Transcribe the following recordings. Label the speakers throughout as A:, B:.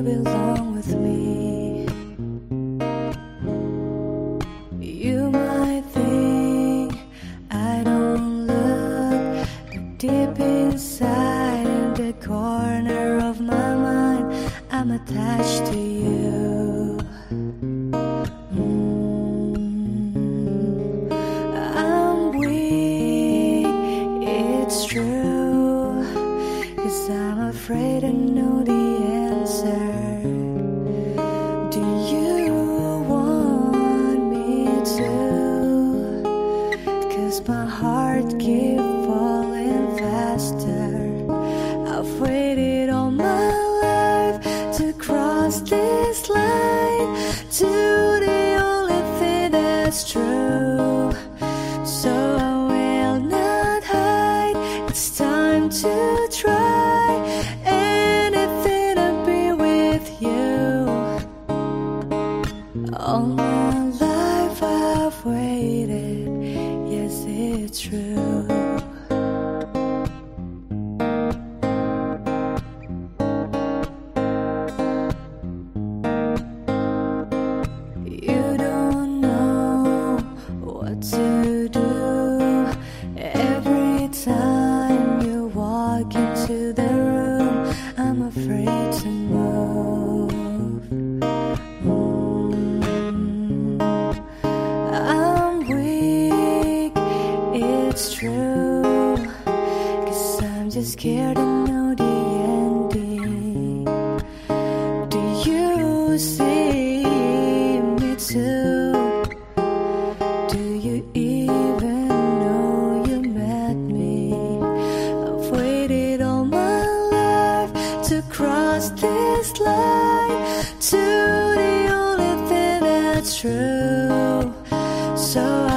A: you belong with me. You might think I don't look deep inside in the corner of my mind. I'm attached to you. Mm. I'm weak, it's true. Cause I'm afraid I know the my heart keeps to do every time you walk into the room. I'm afraid to move. Mm. I'm weak, it's true. Cause I'm just scared to know this line to the only thing that's true. So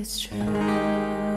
A: it's true.